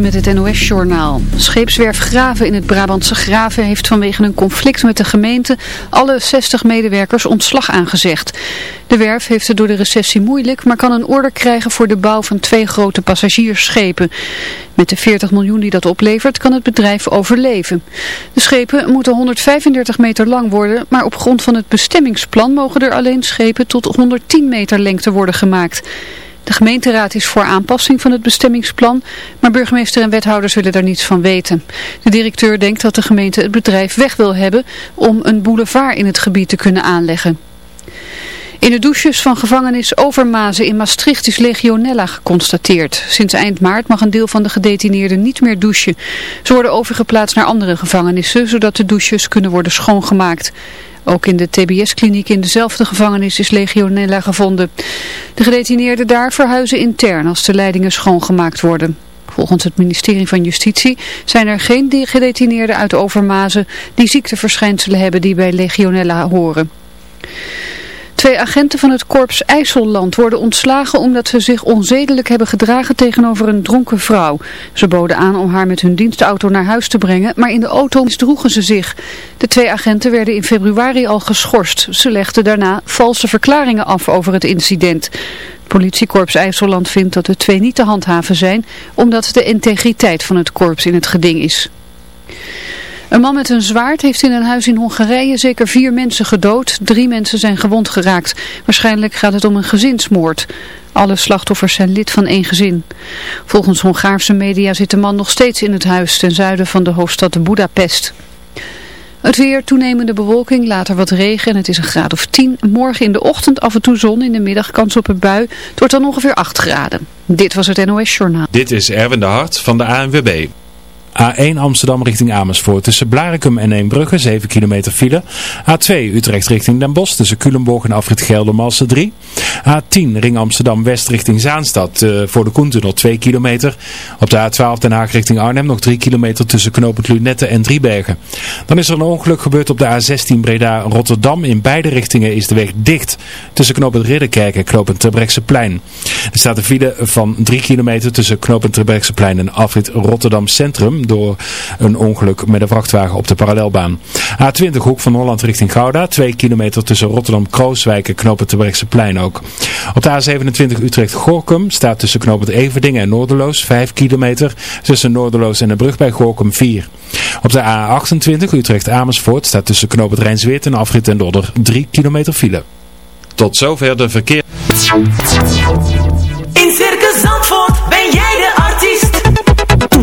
met het NOS-journaal. Scheepswerf Graven in het Brabantse Graven heeft vanwege een conflict met de gemeente alle 60 medewerkers ontslag aangezegd. De werf heeft het door de recessie moeilijk, maar kan een order krijgen voor de bouw van twee grote passagiersschepen. Met de 40 miljoen die dat oplevert kan het bedrijf overleven. De schepen moeten 135 meter lang worden, maar op grond van het bestemmingsplan mogen er alleen schepen tot 110 meter lengte worden gemaakt. De gemeenteraad is voor aanpassing van het bestemmingsplan, maar burgemeester en wethouders willen daar niets van weten. De directeur denkt dat de gemeente het bedrijf weg wil hebben om een boulevard in het gebied te kunnen aanleggen. In de douches van gevangenis Overmazen in Maastricht is legionella geconstateerd. Sinds eind maart mag een deel van de gedetineerden niet meer douchen. Ze worden overgeplaatst naar andere gevangenissen, zodat de douches kunnen worden schoongemaakt. Ook in de TBS-kliniek in dezelfde gevangenis is legionella gevonden. De gedetineerden daar verhuizen intern als de leidingen schoongemaakt worden. Volgens het ministerie van Justitie zijn er geen gedetineerden uit Overmazen die ziekteverschijnselen hebben die bij legionella horen. Twee agenten van het korps IJsselland worden ontslagen omdat ze zich onzedelijk hebben gedragen tegenover een dronken vrouw. Ze boden aan om haar met hun dienstauto naar huis te brengen, maar in de auto misdroegen ze zich. De twee agenten werden in februari al geschorst. Ze legden daarna valse verklaringen af over het incident. Politiekorps IJsselland vindt dat de twee niet te handhaven zijn, omdat de integriteit van het korps in het geding is. Een man met een zwaard heeft in een huis in Hongarije zeker vier mensen gedood. Drie mensen zijn gewond geraakt. Waarschijnlijk gaat het om een gezinsmoord. Alle slachtoffers zijn lid van één gezin. Volgens Hongaarse media zit de man nog steeds in het huis ten zuiden van de hoofdstad Budapest. Het weer, toenemende bewolking, later wat regen en het is een graad of 10. Morgen in de ochtend af en toe zon, in de middag kans op een bui. Het wordt dan ongeveer 8 graden. Dit was het NOS Journaal. Dit is Erwin de Hart van de ANWB. A1 Amsterdam richting Amersfoort tussen Blarikum en Eembrugge 7 kilometer file. A2 Utrecht richting Den Bosch tussen Culemborg en Afrit Geldermalsen 3. A10 Ring Amsterdam West richting Zaanstad uh, voor de Koentunnel 2 kilometer. Op de A12 Den Haag richting Arnhem nog 3 kilometer tussen knooppunt Lunette en Driebergen. Dan is er een ongeluk gebeurd op de A16 Breda Rotterdam. In beide richtingen is de weg dicht tussen knooppunt Ridderkerk en knooppunt Terbrechtseplein. Er staat een file van 3 kilometer tussen knooppunt Terbrechtseplein en Afrit Rotterdam Centrum door een ongeluk met een vrachtwagen op de parallelbaan. A20 hoek van Holland richting Gouda, 2 kilometer tussen Rotterdam-Krooswijk en knopen plein ook. Op de A27 Utrecht-Gorkum staat tussen knooppunt Everdingen en Noorderloos 5 kilometer, tussen Noorderloos en de brug bij Gorkum 4. Op de A28 Utrecht-Amersfoort staat tussen knooppunt Rijnsweert en Afrit en Dodder 3 kilometer file. Tot zover de verkeer.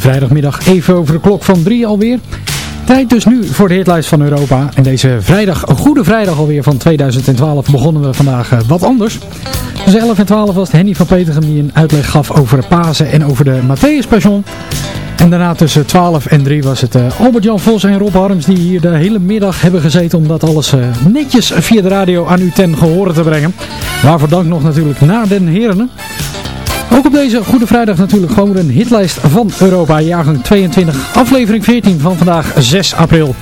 Vrijdagmiddag even over de klok van drie alweer. Tijd dus nu voor de hitlijst van Europa. En deze vrijdag, goede vrijdag alweer van 2012, begonnen we vandaag eh, wat anders. Dus 11 en 12 was het Henny van Petergem die een uitleg gaf over Pasen en over de Matthäus. En daarna tussen 12 en 3 was het uh, Albert-Jan Vos en Rob Harms die hier de hele middag hebben gezeten om dat alles uh, netjes via de radio aan u ten gehore te brengen. Waarvoor dank nog natuurlijk naar den heren. Ook op deze Goede Vrijdag natuurlijk gewoon een hitlijst van Europa, jaargang 22, aflevering 14 van vandaag 6 april.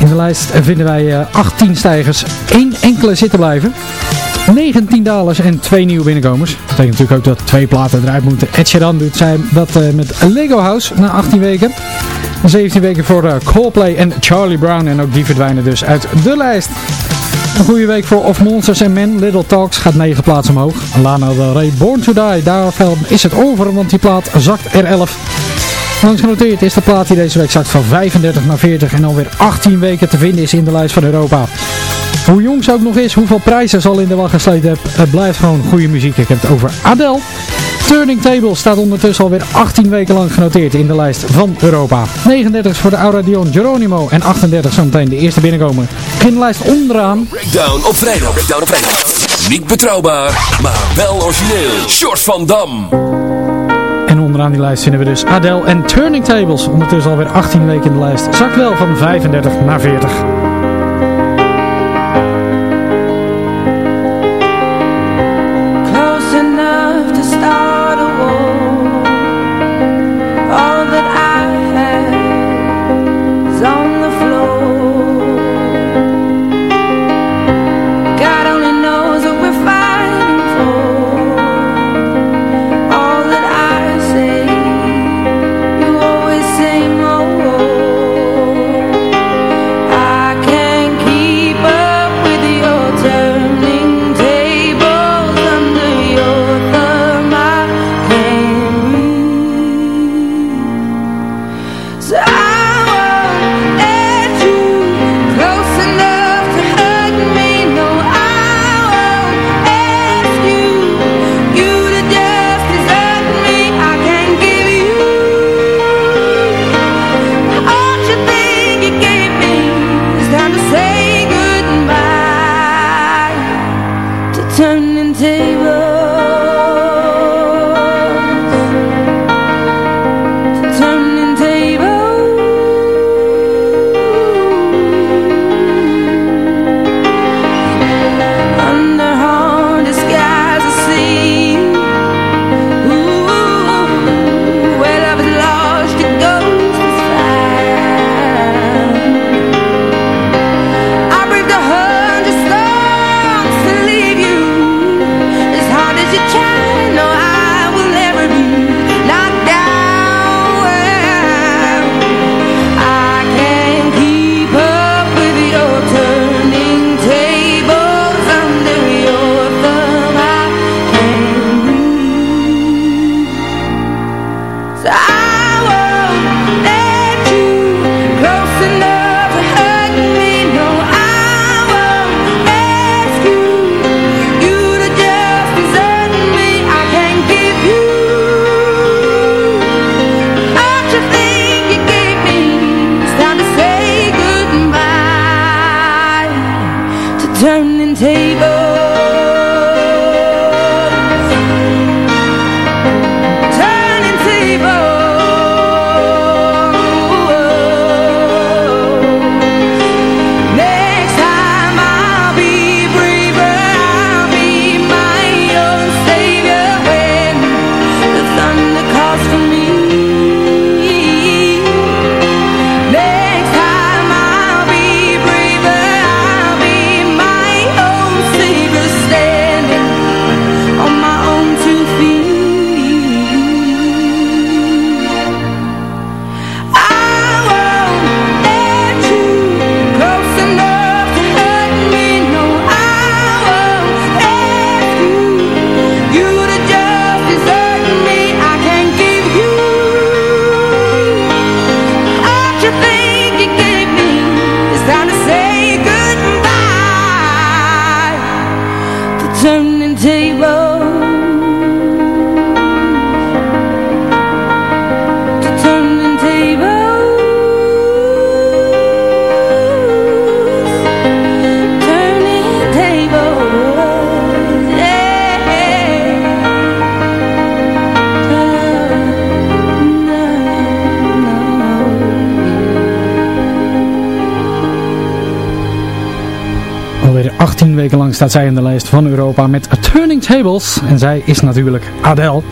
In de lijst vinden wij 18 stijgers, één enkele zitten blijven. 19 dalers en twee nieuwe binnenkomers. Dat betekent natuurlijk ook dat twee platen eruit moeten. Ed Sheeran doet zijn dat uh, met Lego House na 18 weken. 17 weken voor uh, Coldplay en Charlie Brown. En ook die verdwijnen dus uit de lijst. Een goede week voor Of Monsters and Men. Little Talks gaat 9 plaatsen omhoog. Lana Del Rey Born to Die. Daar is het over, want die plaat zakt er 11. Langs genoteerd is de plaat die deze week zakt van 35 naar 40 en alweer 18 weken te vinden is in de lijst van Europa. Hoe jong ze ook nog is, hoeveel prijzen ze al in de wacht gesleept heb, het blijft gewoon goede muziek. Ik heb het over Adele. Turning Table staat ondertussen alweer 18 weken lang genoteerd in de lijst van Europa. 39 voor de Aura Dion Geronimo en 38 zometeen de eerste binnenkomen. Begin de lijst onderaan. Breakdown op vrijdag. Breakdown op vrijdag. Niet betrouwbaar, maar wel origineel. Short van Dam. Onderaan die lijst vinden we dus Adele en Turning Tables. Ondertussen alweer 18 weken in de lijst. Zakt wel van 35 naar 40. Staat zij in de lijst van Europa met Turning Tables. En zij is natuurlijk Adele.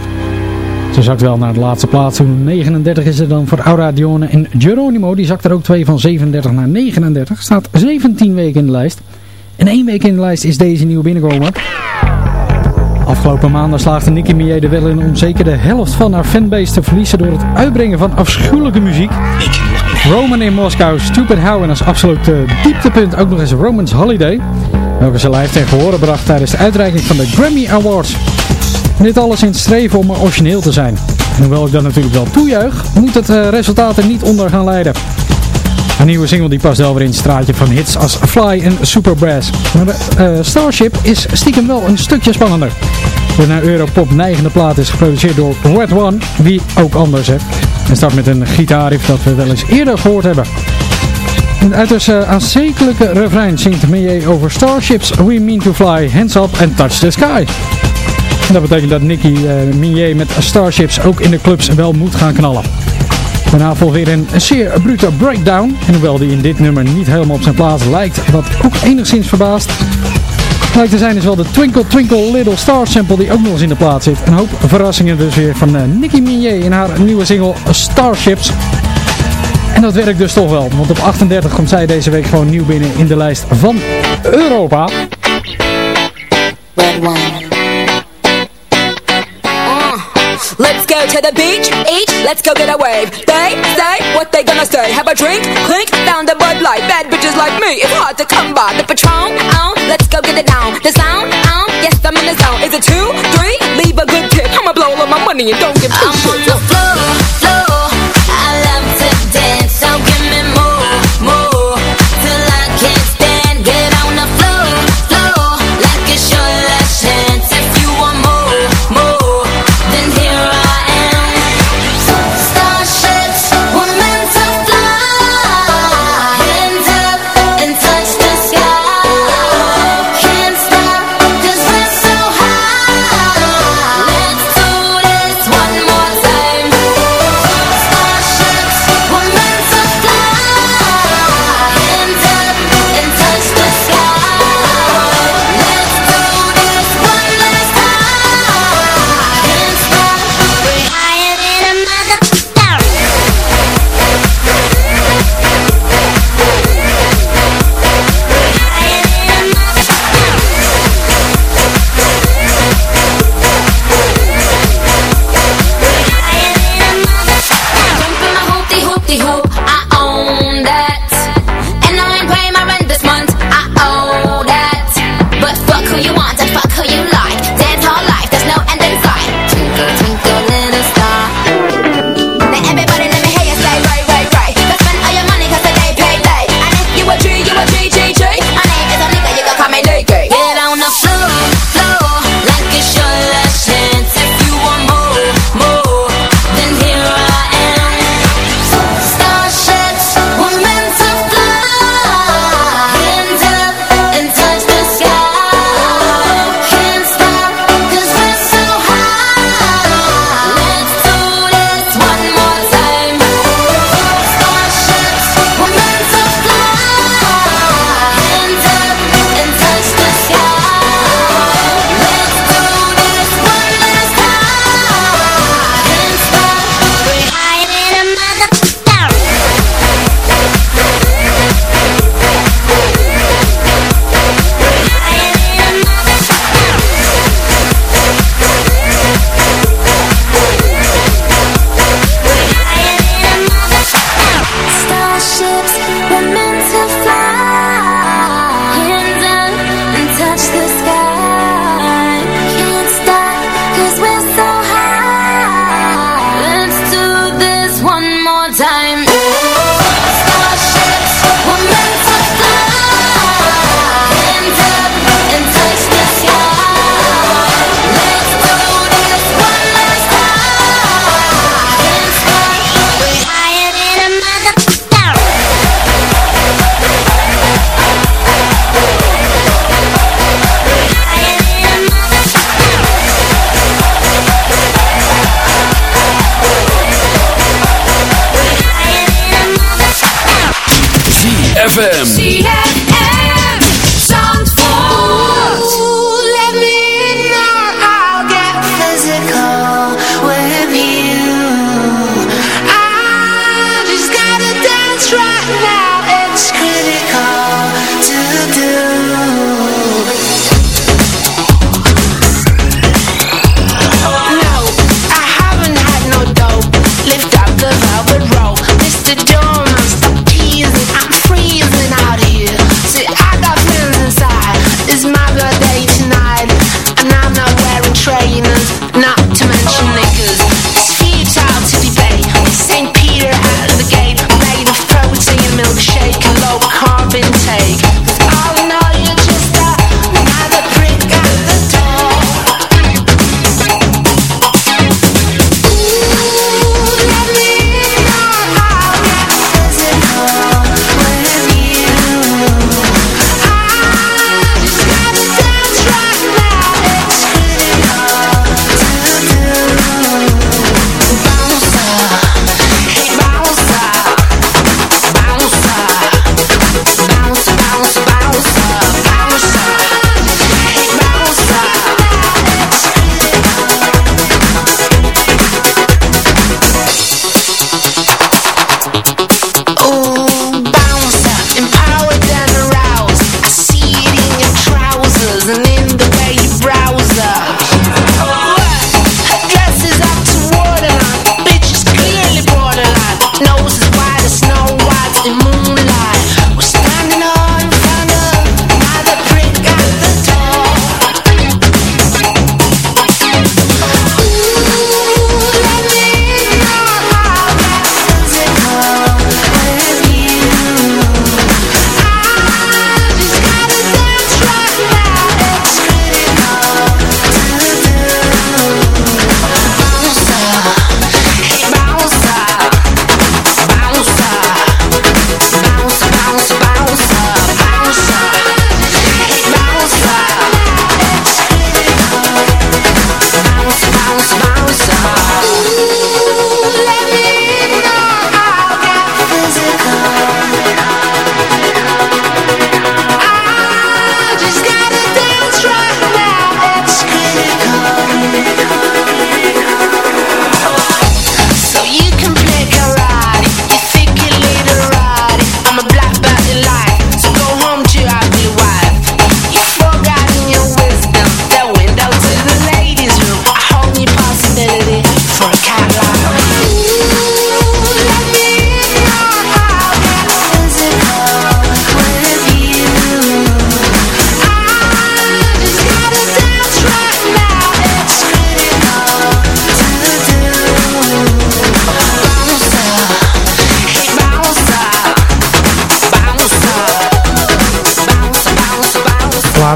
Ze zakt wel naar de laatste plaats. Toen 39 is er dan voor Aura Dione en Geronimo. Die zakt er ook twee van 37 naar 39. Staat 17 weken in de lijst. En één week in de lijst is deze nieuw binnenkomen. Afgelopen maanden slaagde Nicki Minaj er wel in om zeker de helft van haar fanbase te verliezen door het uitbrengen van afschuwelijke muziek. Roman in Moskou, Stupid How en als absoluut dieptepunt ook nog eens Roman's Holiday. Welke ze live tegen horen bracht tijdens de uitreiking van de Grammy Awards. Dit alles in het streven om origineel te zijn. En hoewel ik dat natuurlijk wel toejuich, moet het uh, resultaat er niet onder gaan leiden. Een nieuwe single die past wel weer in het straatje van hits als Fly en Superbrass. Maar de uh, Starship is stiekem wel een stukje spannender. De naar Europop neigende plaat is geproduceerd door Red One, wie ook anders hè. En start met een gitaarriff dat we wel eens eerder gehoord hebben. En uit het uh, aanzekelijke refrein zingt Mier over Starships, We Mean to Fly, Hands Up and Touch the Sky. En dat betekent dat Nicky uh, Minier met Starships ook in de clubs wel moet gaan knallen. Daarna volgt weer een zeer brute breakdown. En hoewel die in dit nummer niet helemaal op zijn plaats lijkt, wat ook enigszins verbaast, lijkt te zijn is wel de Twinkle Twinkle Little Star sample die ook nog eens in de plaats zit. Een hoop verrassingen dus weer van uh, Nicki Minaj in haar nieuwe single Starships. En dat werkt dus toch wel, want op 38 komt zij deze week gewoon nieuw binnen in de lijst van Europa. Red wine. Let's go to the beach, each, let's go get a wave. They say what they gonna say. Have a drink, clink, down the Bud Light. Bad bitches like me, it's hard to come by. The Patron, oh, let's go get it down. The sound, oh, yes, I'm in the zone. Is it two, three? Leave a good tip. I'ma blow all my money and don't give two I'm shits. on the floor, floor. ZFM.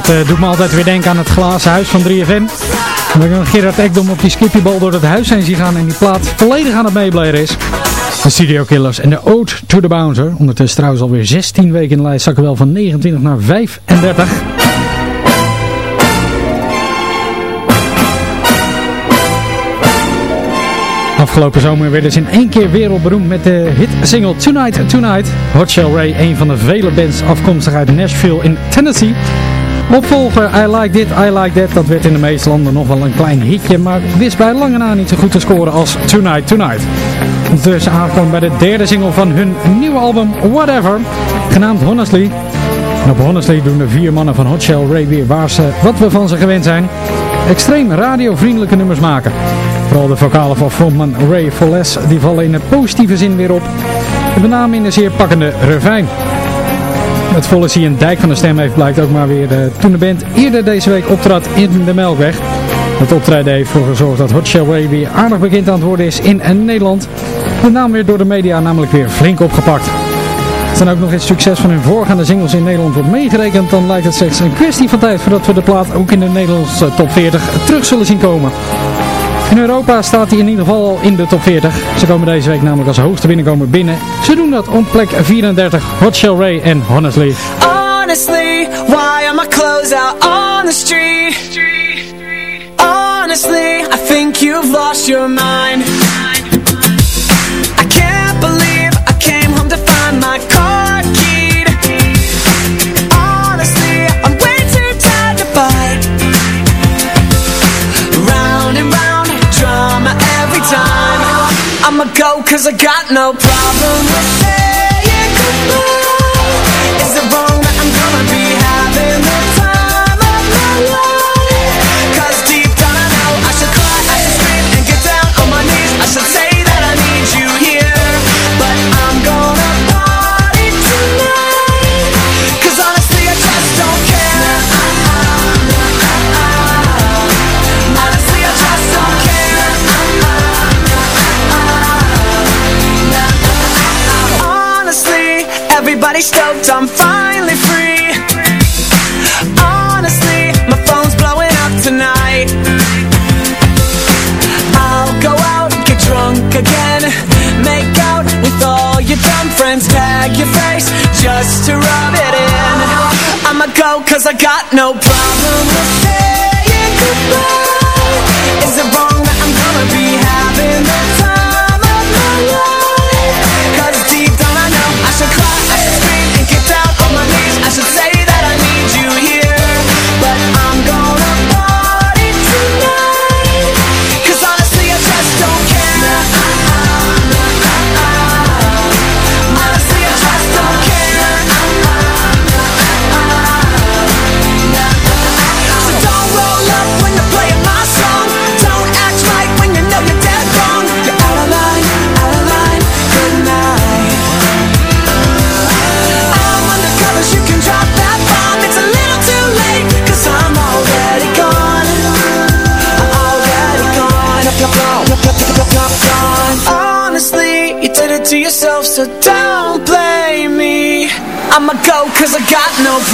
Plaat uh, doet me altijd weer denken aan het glazen huis van 3FM. En ik Gerard Ekdom op die skippybal door het huis heen zien gaan en die plaat volledig aan het meebleren is. De Studio Killers en de Ode to the Bouncer. Ondertussen trouwens alweer 16 weken in de lijst zakken wel van 29 naar 35. Afgelopen zomer werden ze in één keer wereldberoemd met de hit-single Tonight Tonight. Hot Shell Ray, een van de vele bands afkomstig uit Nashville in Tennessee. Opvolger I Like Dit, I Like That, dat werd in de meeste landen nog wel een klein hitje, maar wist bij lange na niet zo goed te scoren als Tonight Tonight. Ondertussen aangekomen bij de derde single van hun nieuwe album Whatever, genaamd Honestly. En op Honestly doen de vier mannen van Hot Shell Ray weer waar ze, wat we van ze gewend zijn. Extreem radiovriendelijke nummers maken. Vooral de vocalen van frontman Ray Foles die vallen in de positieve zin weer op. Met name in een zeer pakkende refijn. Het volle zie een dijk van de stem heeft blijkt ook maar weer uh, toen de band eerder deze week optrad in de Melkweg. Het optreden heeft ervoor gezorgd dat Hot Shell Ray weer aardig bekend aan het worden is in Nederland. Met name weer door de media namelijk weer flink opgepakt. Als dan ook nog het succes van hun voorgaande singles in Nederland wordt meegerekend, dan lijkt het slechts een kwestie van tijd voordat we de plaat ook in de Nederlandse top 40 terug zullen zien komen. In Europa staat hij in ieder geval al in de top 40. Ze komen deze week namelijk als hoogste binnenkomer binnen. Ze doen dat op plek 34. Hot Shell Ray en Honestly. Honestly, why are my clothes out on the street? Honestly, I think you've lost your mind. Go cause I got no problem. with I'm finally free. Honestly, my phone's blowing up tonight. I'll go out, get drunk again, make out with all your dumb friends, tag your face just to rub it in. I'ma go cause I got no problem cause I got no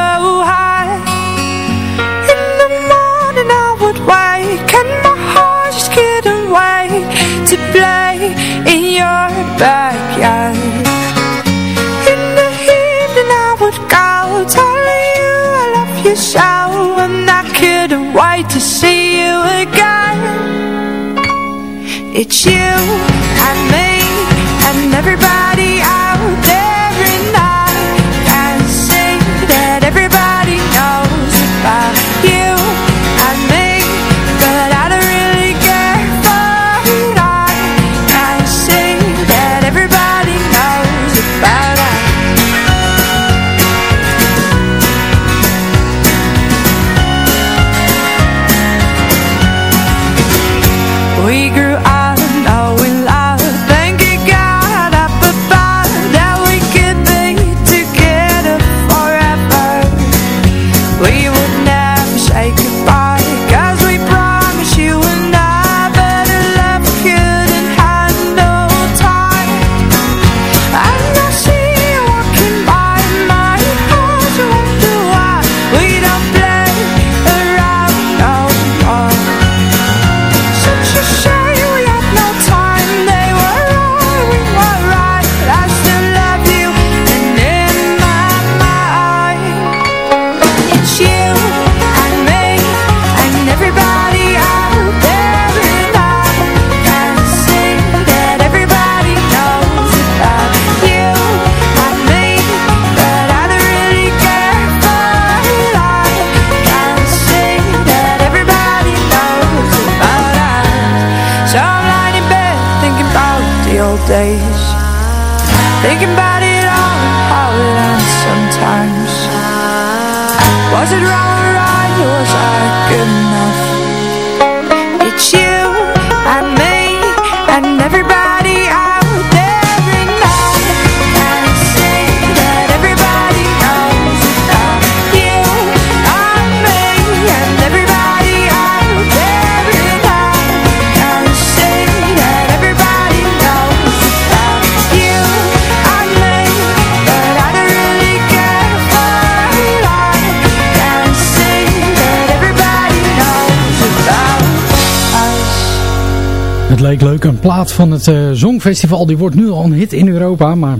Het leek leuk, een plaat van het eh Songfestival, die wordt nu al een hit in Europa, maar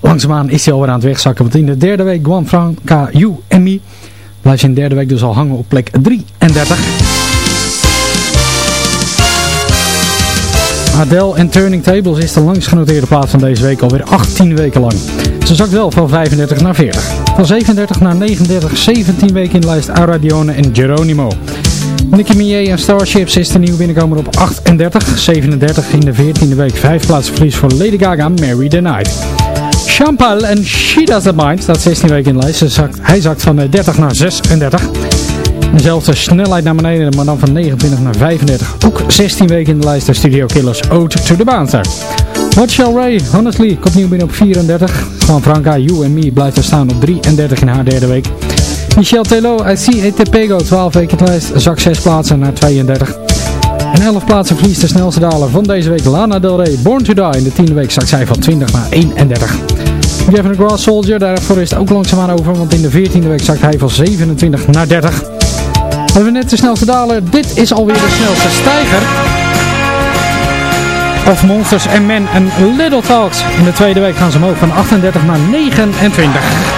langzaamaan is hij alweer aan het wegzakken, want in de derde week Guan Franca, You and Me, in de derde week dus al hangen op plek 33. Adele en Turning Tables is de langst genoteerde plaat van deze week alweer 18 weken lang. Ze zakt wel van 35 naar 40. Van 37 naar 39, 17 weken in de lijst Aura Dione en Geronimo. Nicki Minaj en Starships is de nieuwe binnenkomer op 38, 37 in de 14e week. 5 plaatsen verlies voor Lady Gaga, Mary the Night. Champal en She Doesn't Mind staat 16 weken in de lijst. Zakt, hij zakt van eh, 30 naar 36. Dezelfde snelheid naar beneden, maar dan van 29 naar 35. Ook 16 weken in de lijst de Studio Killers Ode to the Bouncer. What Shall Ray, Honestly, komt nieuw binnen op 34. Van Franca, You and Me blijft er staan op 33 in haar derde week. Michel Telo uit CETPEGO, 12 weken lijst, zak 6 plaatsen naar 32. En 11 plaatsen verliest de snelste daler van deze week Lana Del Rey, Born to Die. In de tiende week zakt zij van 20 naar 31. Gavin Grass Soldier, daarvoor is het ook langzaamaan over, want in de 14e week zakt hij van 27 naar 30. We hebben net de snelste daler, dit is alweer de snelste stijger. Of Monsters and Men en Little Talks. In de tweede week gaan ze omhoog van 38 naar 29.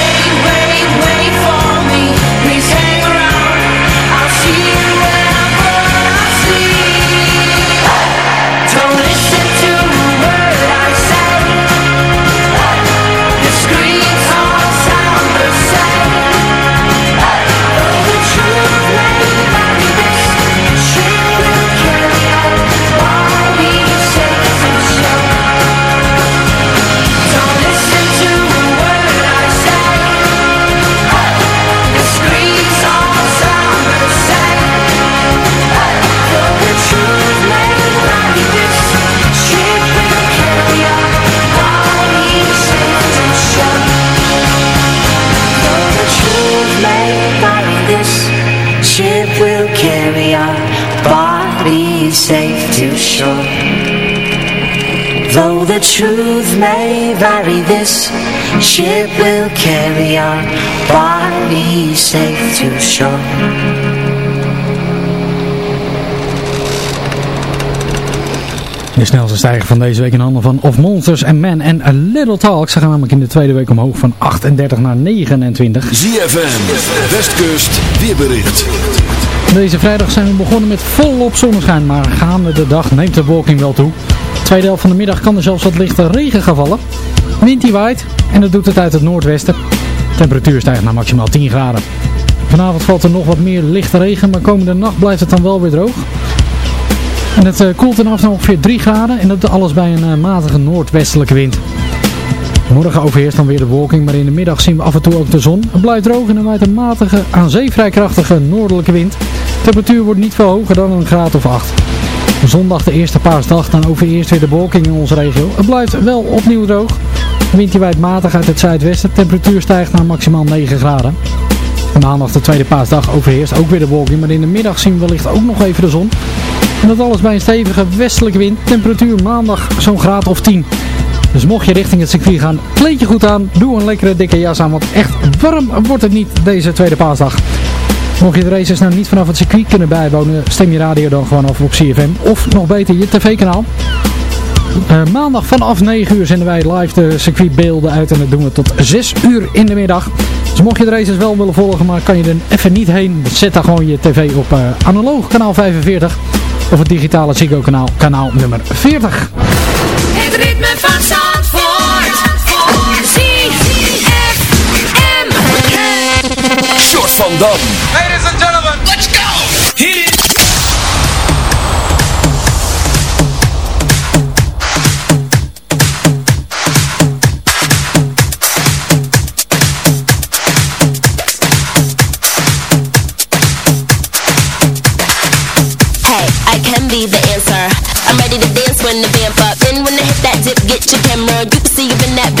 Though the truth may vary, this ship will carry our bodies safe to shore. De snelste stijger van deze week in handen van Of Monsters and Men en A Little Talk. Ze gaan namelijk in de tweede week omhoog van 38 naar 29. ZFM, Westkust, weerbericht. Deze vrijdag zijn we begonnen met volop zonneschijn, maar gaande de dag neemt de wolking wel toe. Tweede helft van de middag kan er zelfs wat lichte regen gaan vallen. Wind die waait en dat doet het uit het noordwesten. temperatuur stijgt naar maximaal 10 graden. Vanavond valt er nog wat meer lichte regen, maar komende nacht blijft het dan wel weer droog. En het eh, koelt dan af naar ongeveer 3 graden en dat alles bij een eh, matige noordwestelijke wind. Morgen overheerst dan weer de wolking, maar in de middag zien we af en toe ook de zon. Het blijft droog en er waait een matige, aan zee vrij krachtige noordelijke wind. De temperatuur wordt niet veel hoger dan een graad of 8. Zondag de eerste paasdag, dan overheerst weer de wolking in onze regio. Het blijft wel opnieuw droog. De wind waait matig uit het zuidwesten. De temperatuur stijgt naar maximaal 9 graden. Maandag de tweede paasdag overheerst ook weer de wolking, maar in de middag zien we wellicht ook nog even de zon. En dat alles bij een stevige westelijke wind. Temperatuur maandag zo'n graad of 10. Dus mocht je richting het circuit gaan, kleed je goed aan. Doe een lekkere dikke jas aan, want echt warm wordt het niet deze tweede paasdag. Mocht je de races nou niet vanaf het circuit kunnen bijwonen, stem je radio dan gewoon af op CFM. Of nog beter je tv-kanaal. Uh, maandag vanaf 9 uur zenden wij live de circuitbeelden uit en dat doen we tot 6 uur in de middag. Dus mocht je de races wel willen volgen, maar kan je er even niet heen, zet dan gewoon je tv op uh, analoog kanaal 45 of het digitale Ziggo kanaal, kanaal nummer 40. Het ritme van Zandvoort. ZFM. Short van Dam. That dip, get your camera. You can see you in that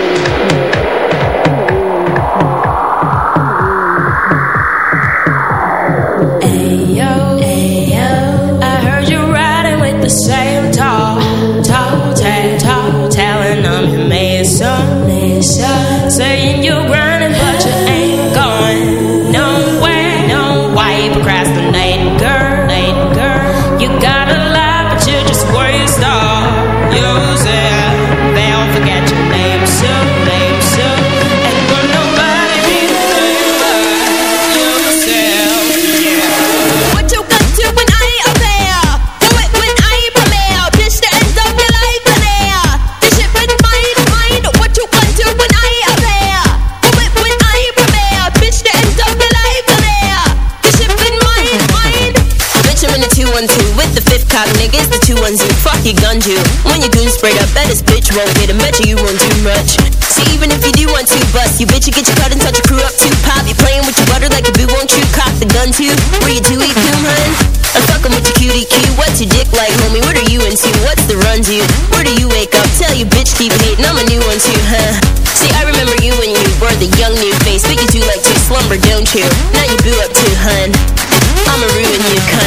you bitch, you get your cut and touch your crew up too. Pop, you playing with your butter like a boo, won't you cock the gun too? Where you do eat coon, hun? I'm fucking with your cutie cue. What's your dick like, homie? What are you into? What's the run to? Where do you wake up? Tell your bitch keep hating, I'm a new one too, huh? See, I remember you when you were the young new face, but you do like to slumber, don't you? Now you boo up too, hun. I'ma ruin you, cunt.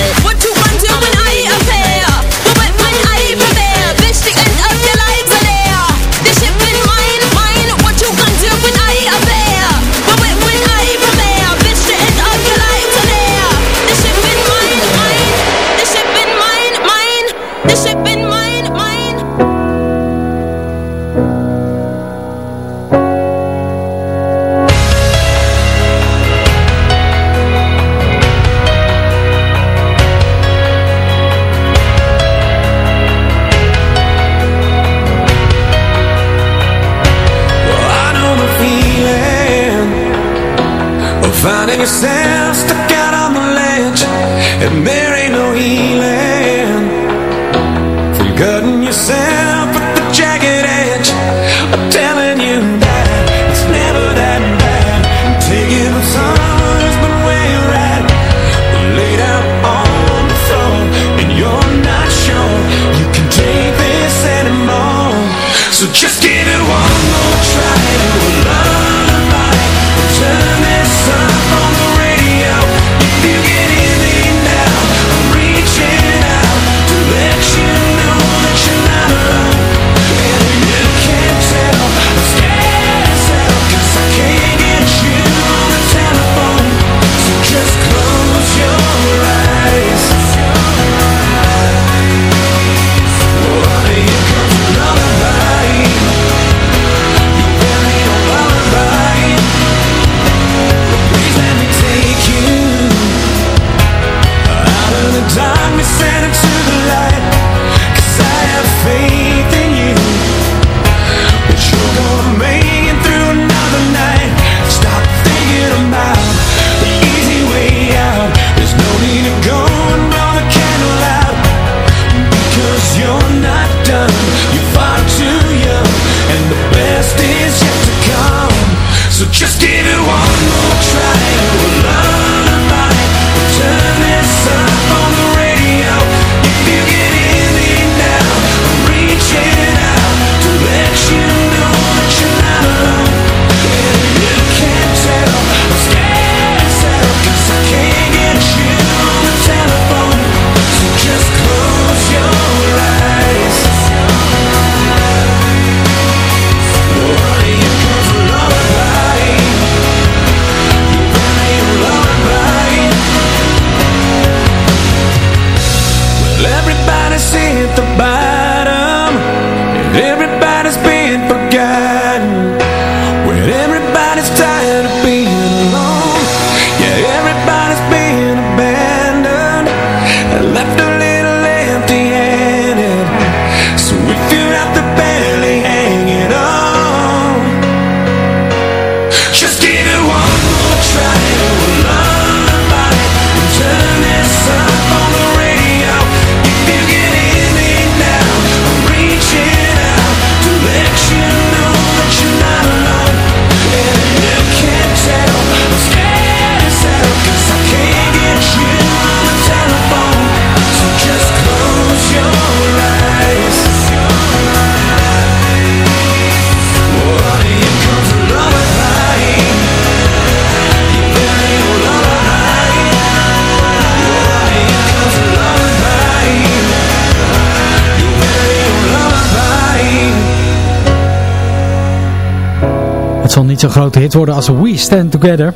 niet zo'n grote hit worden als We Stand Together.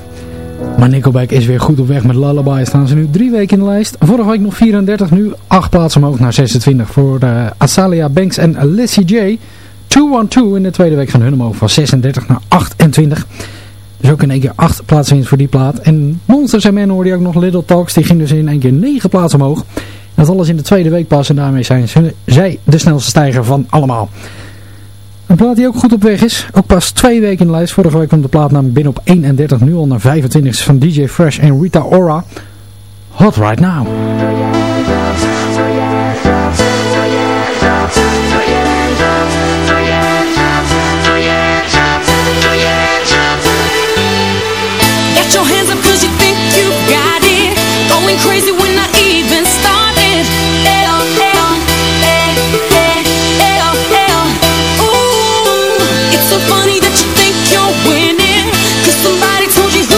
Maar Nickelback is weer goed op weg met Lullaby. Staan ze nu drie weken in de lijst. Vorige week nog 34, nu 8 plaatsen omhoog naar 26 voor eh, uh, Asalia Banks en Lissy J. 212 in de tweede week gaan hun omhoog van 36 naar 28. Dus ook in één keer 8 plaatsen winst voor die plaat. En Monsters en Men hoorde je ook nog Little Talks. Die ging dus in één keer 9 plaatsen omhoog. Dat alles in de tweede week pas en daarmee zijn zij de snelste stijger van allemaal. Een plaat die ook goed op weg is. Ook pas twee weken in de lijst. Vorige week komt de plaat namelijk binnen op 31. Nu al naar 25 van DJ Fresh en Rita Ora. Hot Right Now. Crazy so funny that you think you're winning. Cause somebody told you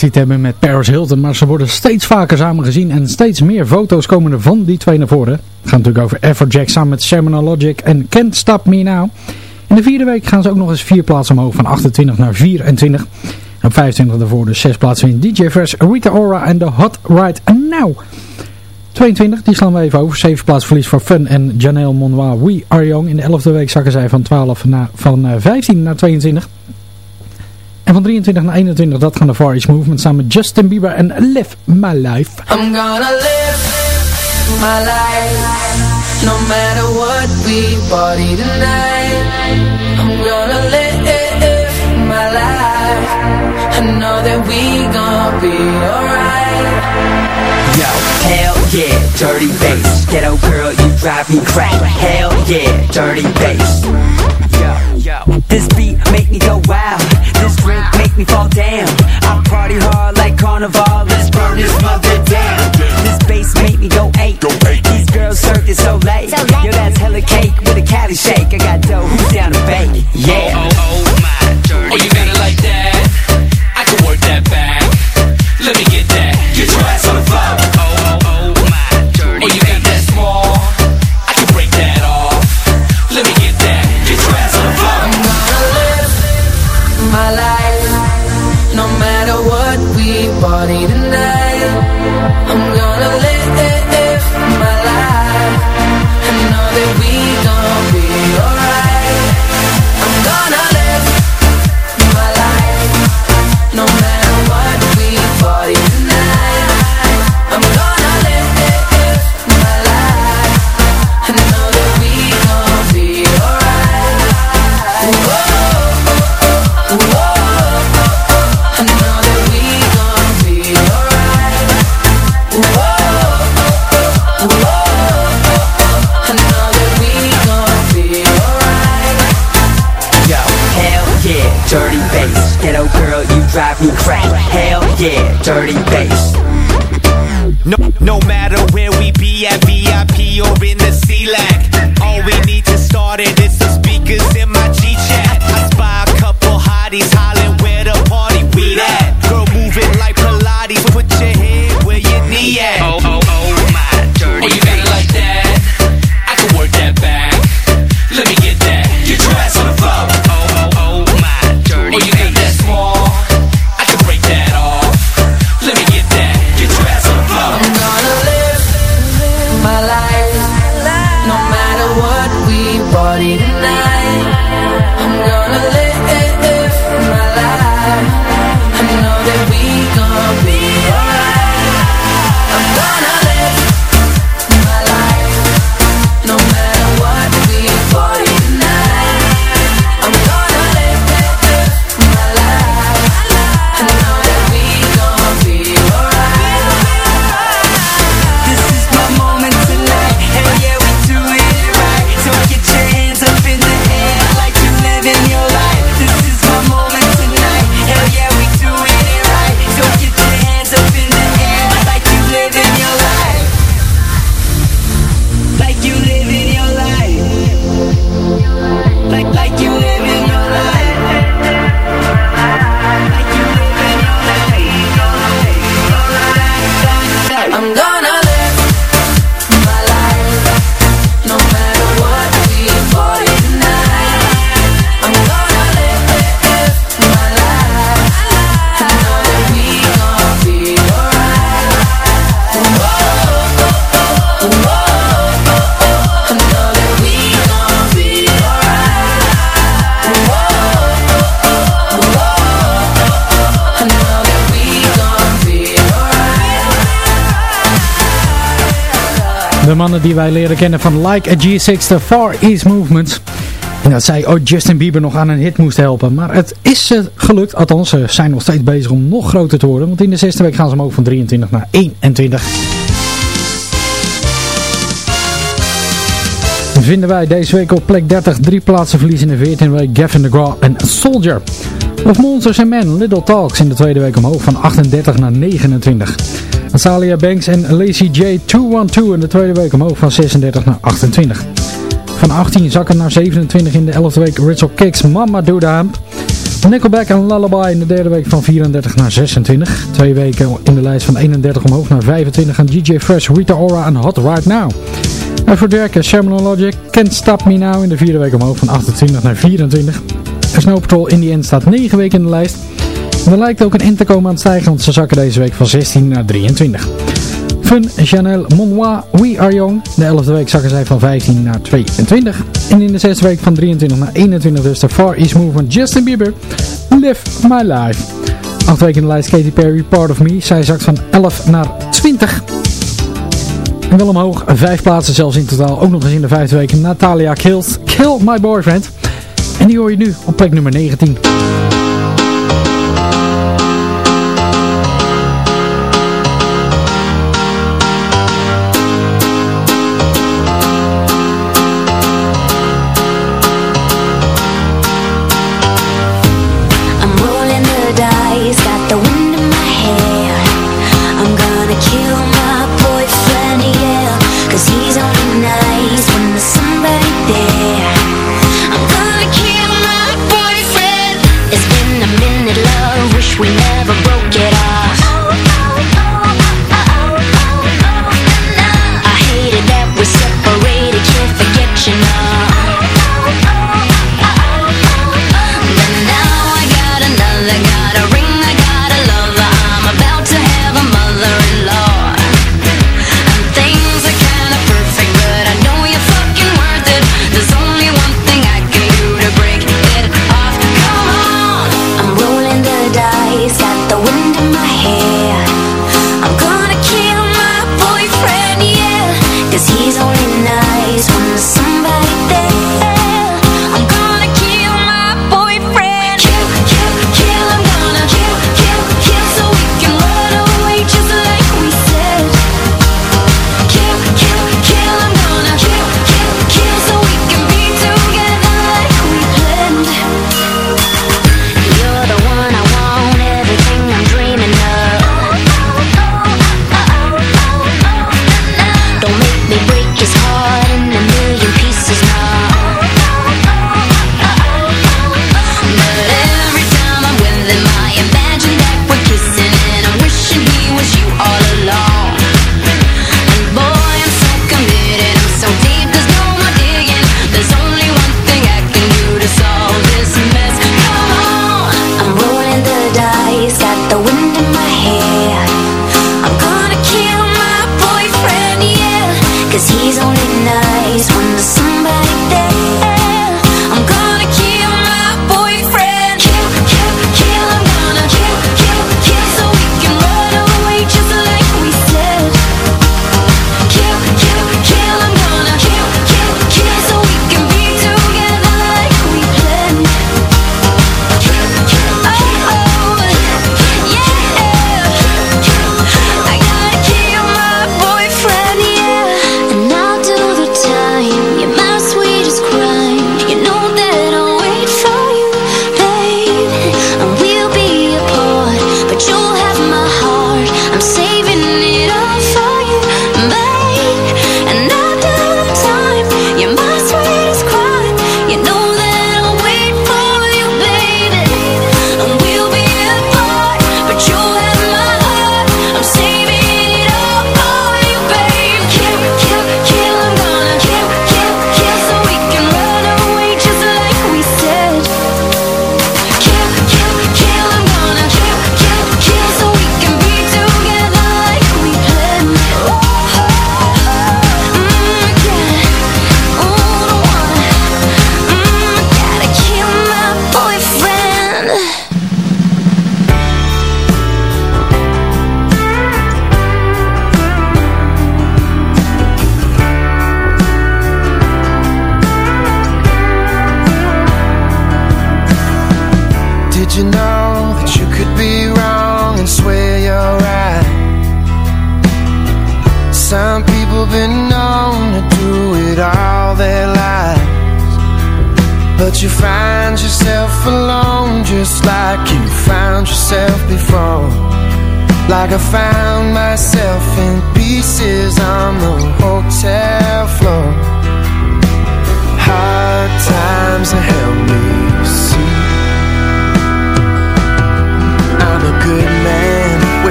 relatie te hebben met Paris Hilton, maar ze worden steeds vaker samen gezien en steeds meer foto's komen er van die twee naar voren. Het gaat natuurlijk over Everjack samen met Seminar Logic en Can't Stop Me Now. In de vierde week gaan ze ook nog eens vier plaatsen omhoog van 28 naar 24. En op 25 daarvoor dus zes plaatsen in DJ Fresh, Rita Ora en The Hot Right Now. 22, die slaan we even over. 7 plaats verlies voor Fun en Janelle Monois We Are Young. In de 11e week zakken zij van, 12 naar, van eh, 15 naar 22. En van 23 naar 21, dat gaan de Far East Movement samen met Justin Bieber en Live My Life. I'm gonna live my life No matter what we party tonight I'm gonna live my life I know that we gonna be alright Yo, hell yeah, dirty bass. Ghetto girl, you drive me crazy. Hell yeah, dirty bass. Yo, yo, this beat make me go wild. This drink make me fall down. I party hard like carnival. Let's burn this mother down. This bass make me go eight. These girls serve it so late. Yo, that's hella cake with a Cali shake. I got dough, who's down to bake? Yeah. Oh, oh, oh, my dirty. Oh, you got it like that? I can work that back. Let me get that. Get your ass on the floor. Die wij leren kennen van Like a G6, de Far East Movement. En dat zij ooit Justin Bieber nog aan een hit moest helpen. Maar het is ze gelukt. Althans, ze zijn nog steeds bezig om nog groter te worden. Want in de zesde week gaan ze omhoog van 23 naar 21. Vinden wij deze week op plek 30 drie plaatsen verliezen in de 14e week Gavin DeGraw en Soldier. Of Monsters and Men, Little Talks in de tweede week omhoog van 38 naar 29. Salia Banks en Lacey J. 212 in de tweede week omhoog van 36 naar 28. Van 18 zakken naar 27 in de 11e week Ritual Kicks Mama Do The Nickelback en Lullaby in de derde week van 34 naar 26. Twee weken in de lijst van 31 omhoog naar 25 aan DJ Fresh, Rita Ora en Hot Right Now. En voor Logic, Can't Stop Me Now in de vierde week omhoog van 28 naar 24. En Snow Patrol in the End staat 9 weken in de lijst. Er lijkt ook een in te komen aan het stijgen, want ze zakken deze week van 16 naar 23. Fun, Chanel, Monois, We Are Young. De 11e week zakken zij van 15 naar 22. En in de 6e week van 23 naar 21 dus de Far East Move van Justin Bieber. Live My Life. 8 weken in de lijst Katy Perry, Part of Me. Zij zakt van 11 naar 20. En wel omhoog, vijf plaatsen zelfs in totaal. Ook nog eens in de vijfde week Natalia Kills, Kill My Boyfriend. En die hoor je nu op plek nummer 19.